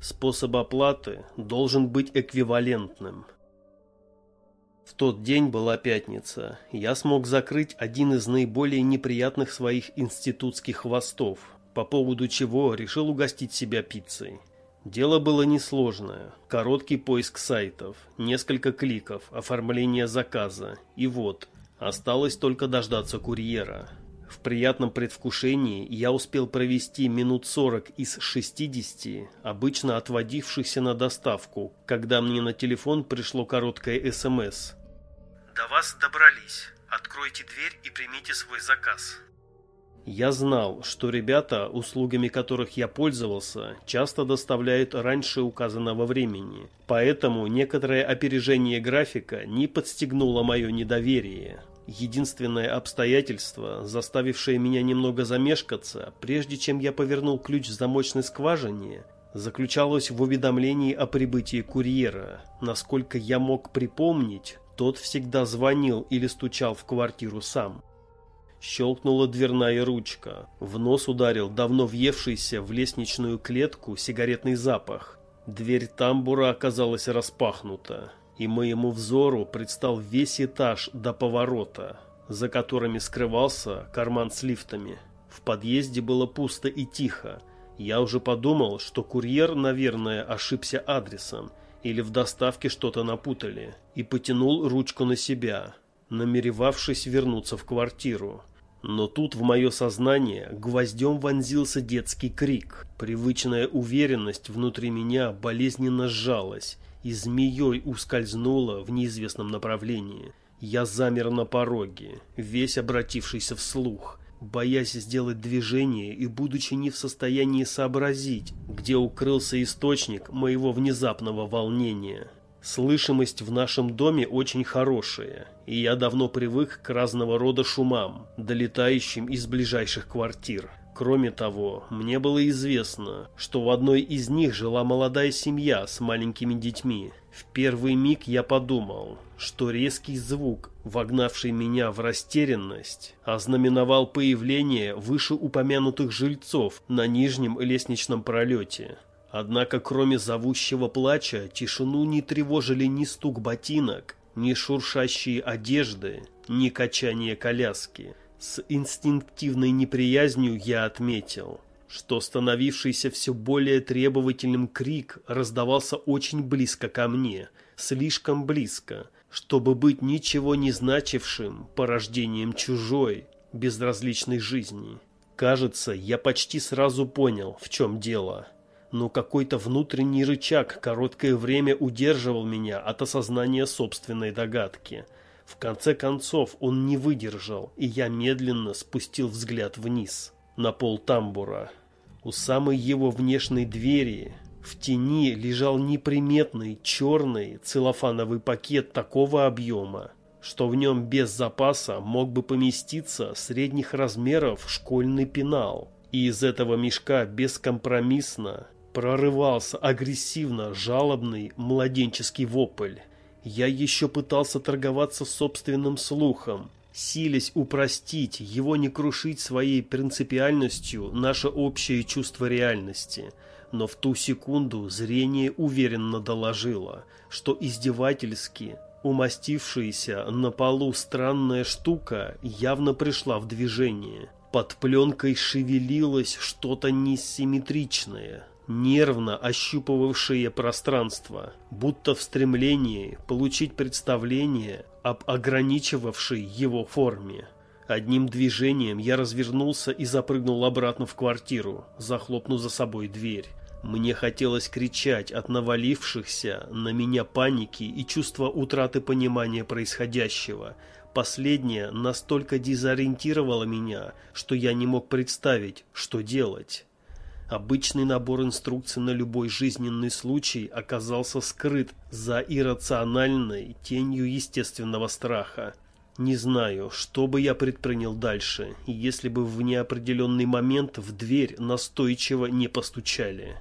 Способ оплаты должен быть эквивалентным. В тот день была пятница. Я смог закрыть один из наиболее неприятных своих институтских хвостов, по поводу чего решил угостить себя пиццей. Дело было несложное. Короткий поиск сайтов, несколько кликов, оформление заказа. И вот, осталось только дождаться курьера. В приятном предвкушении я успел провести минут 40 из 60, обычно отводившихся на доставку, когда мне на телефон пришло короткое СМС. «До вас добрались. Откройте дверь и примите свой заказ». Я знал, что ребята, услугами которых я пользовался, часто доставляют раньше указанного времени, поэтому некоторое опережение графика не подстегнуло мое недоверие. Единственное обстоятельство, заставившее меня немного замешкаться, прежде чем я повернул ключ в замочной скважине, заключалось в уведомлении о прибытии курьера. Насколько я мог припомнить, тот всегда звонил или стучал в квартиру сам. Щелкнула дверная ручка. В нос ударил давно въевшийся в лестничную клетку сигаретный запах. Дверь тамбура оказалась распахнута, и моему взору предстал весь этаж до поворота, за которыми скрывался карман с лифтами. В подъезде было пусто и тихо. Я уже подумал, что курьер, наверное, ошибся адресом, или в доставке что-то напутали, и потянул ручку на себя, намеревавшись вернуться в квартиру. Но тут в мое сознание гвоздем вонзился детский крик. Привычная уверенность внутри меня болезненно сжалась и змеей ускользнула в неизвестном направлении. Я замер на пороге, весь обратившийся вслух, боясь сделать движение и будучи не в состоянии сообразить, где укрылся источник моего внезапного волнения. Слышимость в нашем доме очень хорошая, и я давно привык к разного рода шумам, долетающим из ближайших квартир. Кроме того, мне было известно, что в одной из них жила молодая семья с маленькими детьми. В первый миг я подумал, что резкий звук, вогнавший меня в растерянность, ознаменовал появление вышеупомянутых жильцов на нижнем лестничном пролете. Однако кроме зовущего плача тишину не тревожили ни стук ботинок, ни шуршащие одежды, ни качание коляски. С инстинктивной неприязнью я отметил, что становившийся все более требовательным крик раздавался очень близко ко мне, слишком близко, чтобы быть ничего не значившим порождением чужой, безразличной жизни. Кажется, я почти сразу понял, в чем дело но какой-то внутренний рычаг короткое время удерживал меня от осознания собственной догадки. В конце концов он не выдержал, и я медленно спустил взгляд вниз, на пол тамбура. У самой его внешней двери в тени лежал неприметный черный целлофановый пакет такого объема, что в нем без запаса мог бы поместиться средних размеров школьный пенал. И из этого мешка бескомпромиссно Прорывался агрессивно жалобный младенческий вопль. Я еще пытался торговаться собственным слухом, силясь упростить, его не крушить своей принципиальностью наше общее чувство реальности. Но в ту секунду зрение уверенно доложило, что издевательски умастившаяся на полу странная штука явно пришла в движение. Под пленкой шевелилось что-то несимметричное, нервно ощупывавшие пространство, будто в стремлении получить представление об ограничивавшей его форме. Одним движением я развернулся и запрыгнул обратно в квартиру, захлопнув за собой дверь. Мне хотелось кричать от навалившихся на меня паники и чувства утраты понимания происходящего. Последнее настолько дезориентировало меня, что я не мог представить, что делать. Обычный набор инструкций на любой жизненный случай оказался скрыт за иррациональной тенью естественного страха. Не знаю, что бы я предпринял дальше, если бы в неопределенный момент в дверь настойчиво не постучали.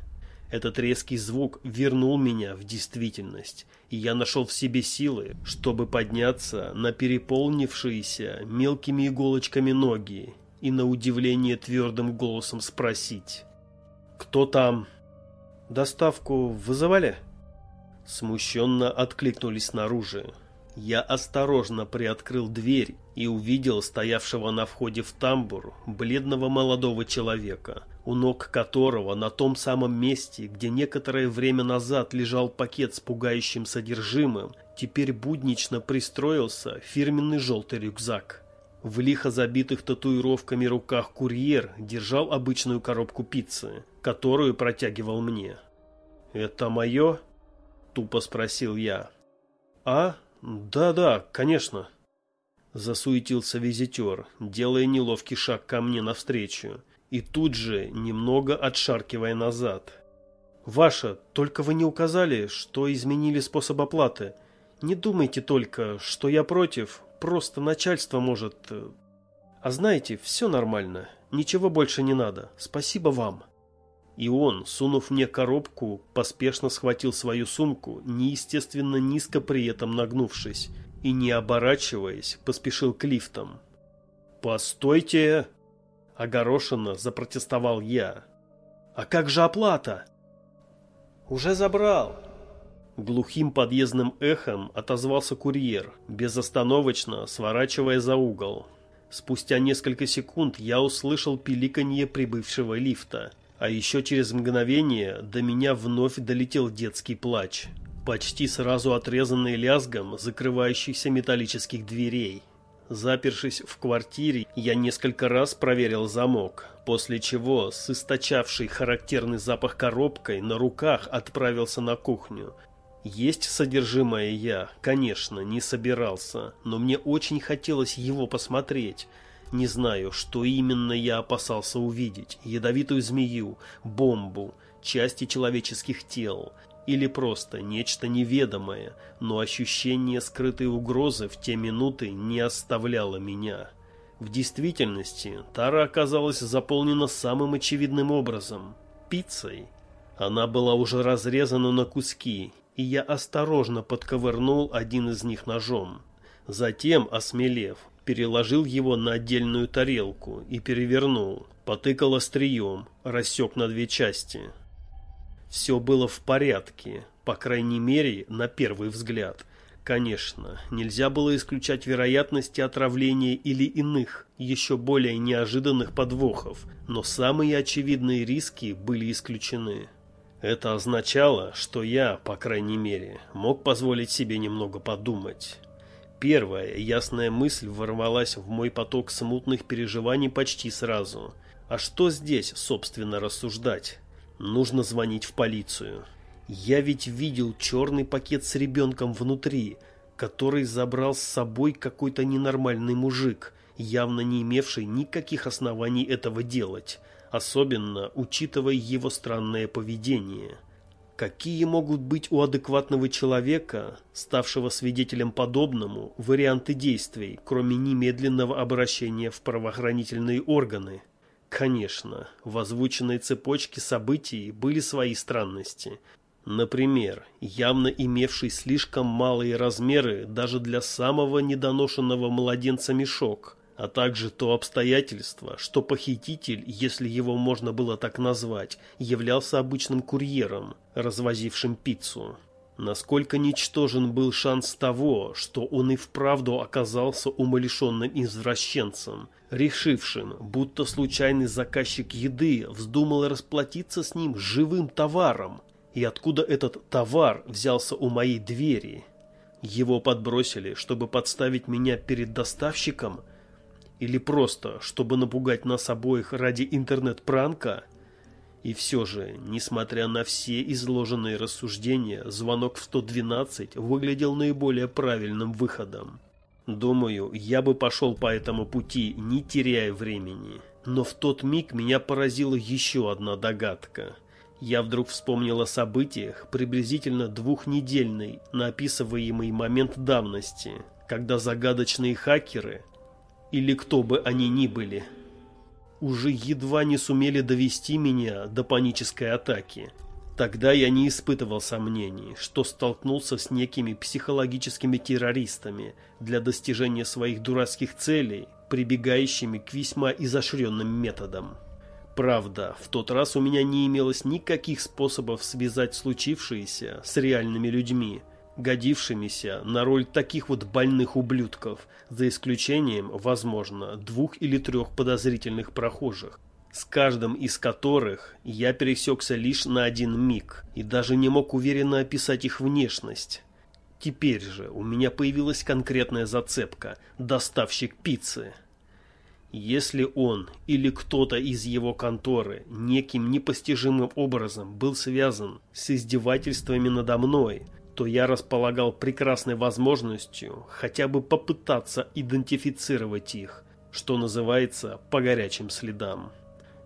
Этот резкий звук вернул меня в действительность, и я нашел в себе силы, чтобы подняться на переполнившиеся мелкими иголочками ноги и на удивление твердым голосом спросить кто там? Доставку вызывали? Смущенно откликнулись снаружи. Я осторожно приоткрыл дверь и увидел стоявшего на входе в тамбур бледного молодого человека, у ног которого на том самом месте, где некоторое время назад лежал пакет с пугающим содержимым, теперь буднично пристроился фирменный желтый рюкзак. В лихо забитых татуировками руках курьер держал обычную коробку пиццы, которую протягивал мне. «Это мое?» – тупо спросил я. «А?» «Да-да, конечно», — засуетился визитер, делая неловкий шаг ко мне навстречу и тут же немного отшаркивая назад. «Ваша, только вы не указали, что изменили способ оплаты. Не думайте только, что я против, просто начальство может... Э, а знаете, все нормально, ничего больше не надо, спасибо вам». И он, сунув мне коробку, поспешно схватил свою сумку, неестественно низко при этом нагнувшись, и, не оборачиваясь, поспешил к лифтам. «Постойте!» – огорошенно запротестовал я. «А как же оплата?» «Уже забрал!» Глухим подъездным эхом отозвался курьер, безостановочно сворачивая за угол. Спустя несколько секунд я услышал пиликанье прибывшего лифта – а еще через мгновение до меня вновь долетел детский плач, почти сразу отрезанный лязгом закрывающихся металлических дверей. Запершись в квартире, я несколько раз проверил замок, после чего с источавшей характерный запах коробкой на руках отправился на кухню. Есть содержимое я, конечно, не собирался, но мне очень хотелось его посмотреть – не знаю, что именно я опасался увидеть. Ядовитую змею, бомбу, части человеческих тел. Или просто нечто неведомое, но ощущение скрытой угрозы в те минуты не оставляло меня. В действительности, тара оказалась заполнена самым очевидным образом – пиццей. Она была уже разрезана на куски, и я осторожно подковырнул один из них ножом. Затем, осмелев, переложил его на отдельную тарелку и перевернул, потыкал острием, рассек на две части. Все было в порядке, по крайней мере, на первый взгляд. Конечно, нельзя было исключать вероятности отравления или иных, еще более неожиданных подвохов, но самые очевидные риски были исключены. Это означало, что я, по крайней мере, мог позволить себе немного подумать. Первая ясная мысль ворвалась в мой поток смутных переживаний почти сразу. А что здесь, собственно, рассуждать? Нужно звонить в полицию. Я ведь видел черный пакет с ребенком внутри, который забрал с собой какой-то ненормальный мужик, явно не имевший никаких оснований этого делать, особенно учитывая его странное поведение. Какие могут быть у адекватного человека, ставшего свидетелем подобному, варианты действий, кроме немедленного обращения в правоохранительные органы? Конечно, в озвученной цепочке событий были свои странности. Например, явно имевший слишком малые размеры даже для самого недоношенного младенца мешок – а также то обстоятельство, что похититель, если его можно было так назвать, являлся обычным курьером, развозившим пиццу. Насколько ничтожен был шанс того, что он и вправду оказался умалишенным извращенцем, решившим, будто случайный заказчик еды вздумал расплатиться с ним живым товаром, и откуда этот товар взялся у моей двери. Его подбросили, чтобы подставить меня перед доставщиком – или просто, чтобы напугать нас обоих ради интернет-пранка? И все же, несмотря на все изложенные рассуждения, звонок в 112 выглядел наиболее правильным выходом. Думаю, я бы пошел по этому пути, не теряя времени. Но в тот миг меня поразила еще одна догадка. Я вдруг вспомнил о событиях, приблизительно двухнедельной, на описываемый момент давности, когда загадочные хакеры или кто бы они ни были, уже едва не сумели довести меня до панической атаки. Тогда я не испытывал сомнений, что столкнулся с некими психологическими террористами для достижения своих дурацких целей, прибегающими к весьма изощренным методам. Правда, в тот раз у меня не имелось никаких способов связать случившееся с реальными людьми, годившимися на роль таких вот больных ублюдков, за исключением, возможно, двух или трех подозрительных прохожих, с каждым из которых я пересекся лишь на один миг и даже не мог уверенно описать их внешность. Теперь же у меня появилась конкретная зацепка – доставщик пиццы. Если он или кто-то из его конторы неким непостижимым образом был связан с издевательствами надо мной, то я располагал прекрасной возможностью хотя бы попытаться идентифицировать их, что называется, по горячим следам.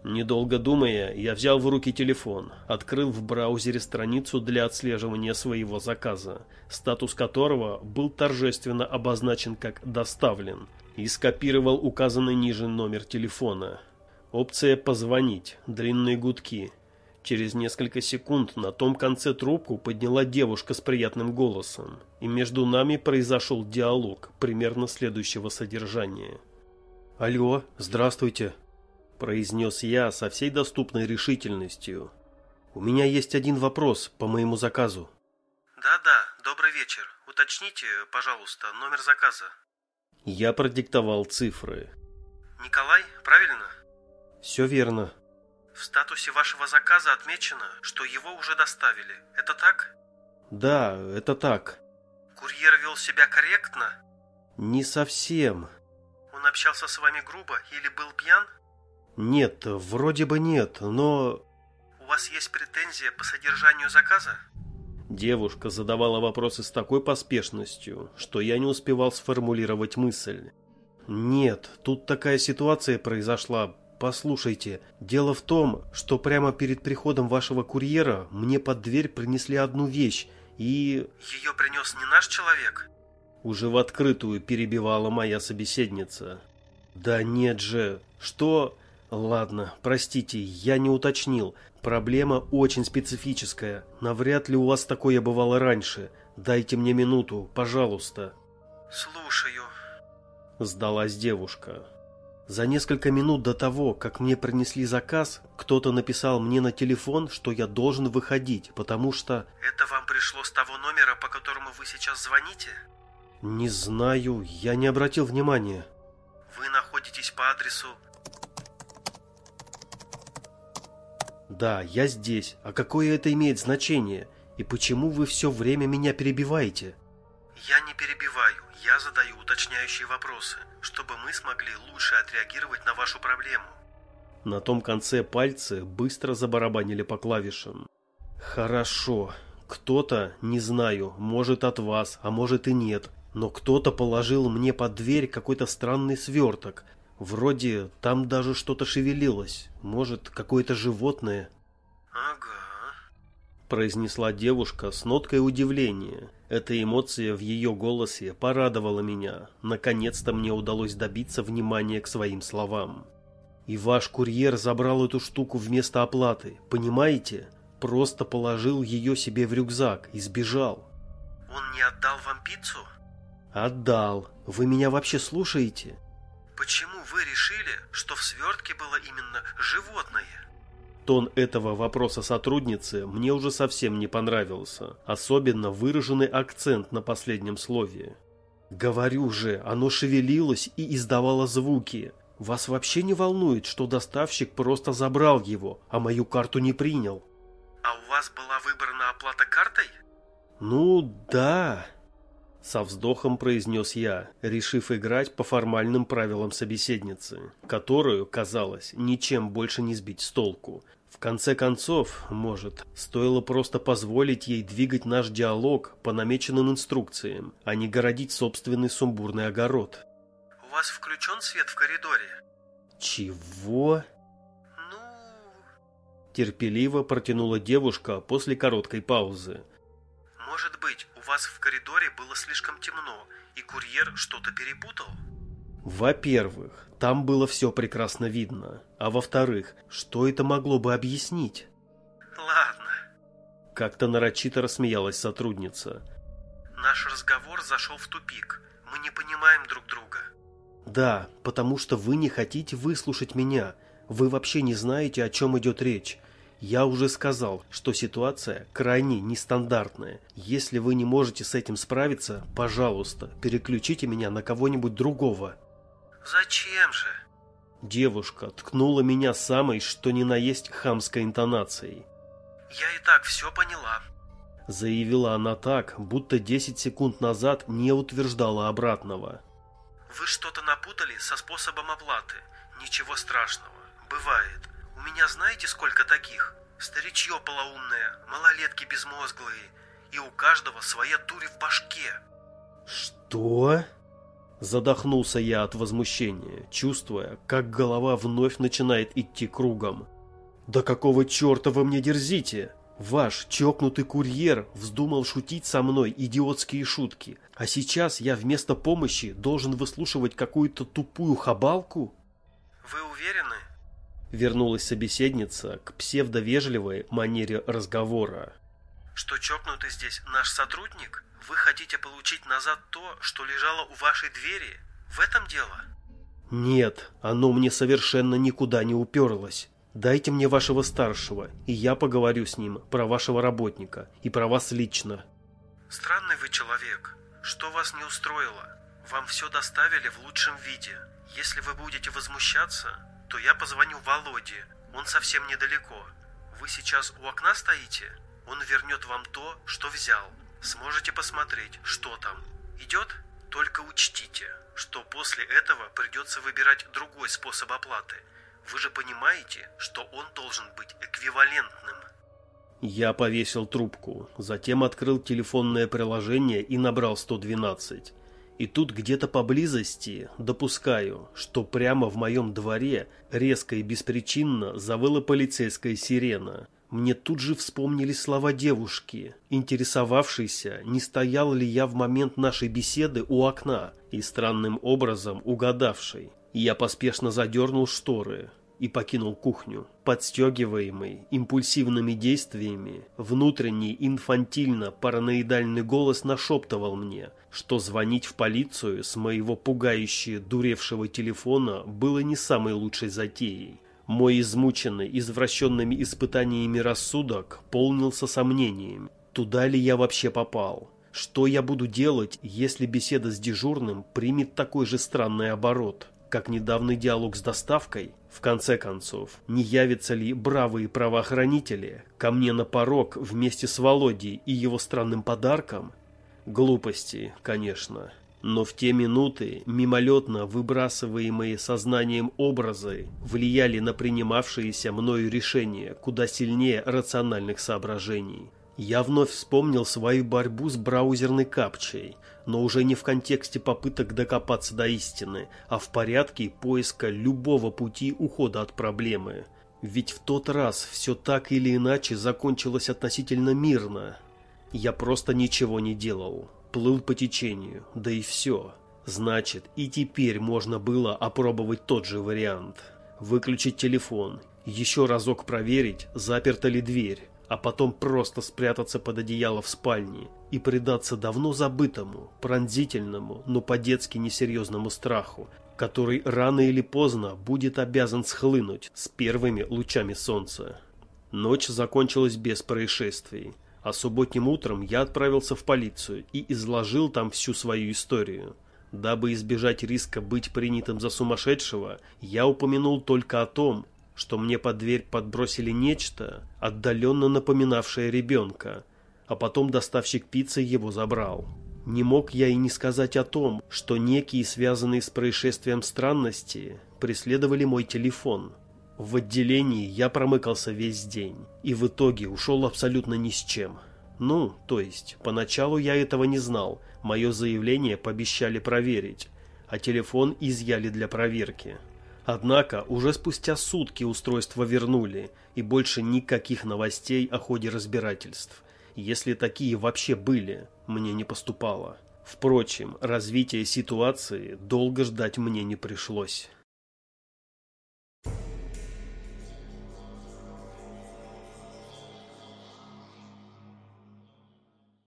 Недолго думая, я взял в руки телефон, открыл в браузере страницу для отслеживания своего заказа, статус которого был торжественно обозначен как «доставлен», и скопировал указанный ниже номер телефона. Опция «Позвонить», длинные гудки. Через несколько секунд на том конце трубку подняла девушка с приятным голосом, и между нами произошел диалог примерно следующего содержания. «Алло, здравствуйте», – произнес я со всей доступной решительностью. «У меня есть один вопрос по моему заказу». Да-да, добрый вечер. Уточните, пожалуйста, номер заказа. Я продиктовал цифры. Николай, правильно? Все верно. В статусе вашего заказа отмечено, что его уже доставили. Это так? Да, это так. Курьер вел себя корректно? Не совсем. Он общался с вами грубо или был пьян? Нет, вроде бы нет, но... У вас есть претензия по содержанию заказа? Девушка задавала вопросы с такой поспешностью, что я не успевал сформулировать мысль. «Нет, тут такая ситуация произошла. Послушайте, дело в том, что прямо перед приходом вашего курьера мне под дверь принесли одну вещь, и...» Ее принес не наш человек? Уже в открытую перебивала моя собеседница. «Да нет же, что...» «Ладно, простите, я не уточнил. Проблема очень специфическая. Навряд ли у вас такое бывало раньше. Дайте мне минуту, пожалуйста». Слушаю. Сдалась девушка. За несколько минут до того, как мне принесли заказ, кто-то написал мне на телефон, что я должен выходить, потому что... Это вам пришло с того номера, по которому вы сейчас звоните? Не знаю, я не обратил внимания. Вы находитесь по адресу... Да, я здесь. А какое это имеет значение? И почему вы все время меня перебиваете? Я не перебиваю, я задаю уточняющие вопросы, чтобы мы смогли лучше отреагировать на вашу проблему. На том конце пальцы быстро забарабанили по клавишам. Хорошо. Кто-то, не знаю, может от вас, а может и нет, но кто-то положил мне под дверь какой-то странный сверток. Вроде там даже что-то шевелилось. Может, какое-то животное. Ага. произнесла девушка с ноткой удивления. Эта эмоция в ее голосе порадовала меня. Наконец-то мне удалось добиться внимания к своим словам. И ваш курьер забрал эту штуку вместо оплаты, понимаете? Просто положил ее себе в рюкзак и сбежал. Он не отдал вам пиццу? Отдал. Вы меня вообще слушаете? Почему вы решили, что в свертке было именно животное? Тон этого вопроса сотрудницы мне уже совсем не понравился. Особенно выраженный акцент на последнем слове. Говорю же, оно шевелилось и издавало звуки. Вас вообще не волнует, что доставщик просто забрал его, а мою карту не принял? А у вас была выбрана оплата картой? Ну, да. Со вздохом произнес я, решив играть по формальным правилам собеседницы, которую, казалось, ничем больше не сбить с толку. В конце концов, может, стоило просто позволить ей двигать наш диалог по намеченным инструкциям, а не городить собственный сумбурный огород. У вас включен свет в коридоре? Чего? Ну, Терпеливо протянула девушка после короткой паузы. может быть, вас в коридоре было слишком темно, и курьер что-то перепутал? Во-первых, там было все прекрасно видно. А во-вторых, что это могло бы объяснить? Ладно, Как-то нарочито рассмеялась сотрудница. наш разговор зашел в тупик. Мы не понимаем друг друга. Да, потому что вы не хотите выслушать меня. Вы вообще не знаете, о чем идет речь. Я уже сказал, что ситуация крайне нестандартная. Если вы не можете с этим справиться, пожалуйста, переключите меня на кого-нибудь другого. Зачем же? Девушка ткнула меня самой, что ни на есть хамской интонацией. Я и так все поняла. Заявила она так, будто 10 секунд назад не утверждала обратного. Вы что-то напутали со способом оплаты. Ничего страшного. Бывает. Меня знаете сколько таких? Старичье полоумное, малолетки безмозглые. И у каждого своя дурь в башке. Что? Задохнулся я от возмущения, чувствуя, как голова вновь начинает идти кругом. «Да какого черта вы мне дерзите? Ваш чокнутый курьер вздумал шутить со мной идиотские шутки, а сейчас я вместо помощи должен выслушивать какую-то тупую хабалку?» «Вы уверены?» Вернулась собеседница к псевдовежливой манере разговора. «Что чокнутый здесь наш сотрудник?» Вы хотите получить назад то, что лежало у вашей двери? В этом дело? Нет, оно мне совершенно никуда не уперлось. Дайте мне вашего старшего, и я поговорю с ним про вашего работника и про вас лично. Странный вы человек. Что вас не устроило? Вам все доставили в лучшем виде. Если вы будете возмущаться, то я позвоню Володе. Он совсем недалеко. Вы сейчас у окна стоите? Он вернет вам то, что взял. Сможете посмотреть, что там. Идет? Только учтите, что после этого придется выбирать другой способ оплаты. Вы же понимаете, что он должен быть эквивалентным. Я повесил трубку, затем открыл телефонное приложение и набрал 112. И тут где-то поблизости, допускаю, что прямо в моем дворе резко и беспричинно завыла полицейская сирена. Мне тут же вспомнили слова девушки, интересовавшейся, не стоял ли я в момент нашей беседы у окна, и странным образом угадавшей. Я поспешно задернул шторы и покинул кухню. Подстегиваемый импульсивными действиями, внутренний инфантильно-параноидальный голос нашептывал мне, что звонить в полицию с моего пугающе дуревшего телефона было не самой лучшей затеей. Мой измученный извращенными испытаниями рассудок полнился сомнением, туда ли я вообще попал. Что я буду делать, если беседа с дежурным примет такой же странный оборот, как недавний диалог с доставкой? В конце концов, не явятся ли бравые правоохранители ко мне на порог вместе с Володей и его странным подарком? Глупости, конечно. Но в те минуты мимолетно выбрасываемые сознанием образы влияли на принимавшиеся мною решения куда сильнее рациональных соображений. Я вновь вспомнил свою борьбу с браузерной капчей, но уже не в контексте попыток докопаться до истины, а в порядке поиска любого пути ухода от проблемы. Ведь в тот раз все так или иначе закончилось относительно мирно. Я просто ничего не делал плыл по течению, да и все. Значит, и теперь можно было опробовать тот же вариант. Выключить телефон, еще разок проверить, заперта ли дверь, а потом просто спрятаться под одеяло в спальне и предаться давно забытому, пронзительному, но по-детски несерьезному страху, который рано или поздно будет обязан схлынуть с первыми лучами солнца. Ночь закончилась без происшествий. А субботним утром я отправился в полицию и изложил там всю свою историю. Дабы избежать риска быть принятым за сумасшедшего, я упомянул только о том, что мне под дверь подбросили нечто, отдаленно напоминавшее ребенка, а потом доставщик пиццы его забрал. Не мог я и не сказать о том, что некие связанные с происшествием странности преследовали мой телефон – в отделении я промыкался весь день и в итоге ушел абсолютно ни с чем. Ну, то есть, поначалу я этого не знал, мое заявление пообещали проверить, а телефон изъяли для проверки. Однако уже спустя сутки устройство вернули, и больше никаких новостей о ходе разбирательств. Если такие вообще были, мне не поступало. Впрочем, развитие ситуации долго ждать мне не пришлось.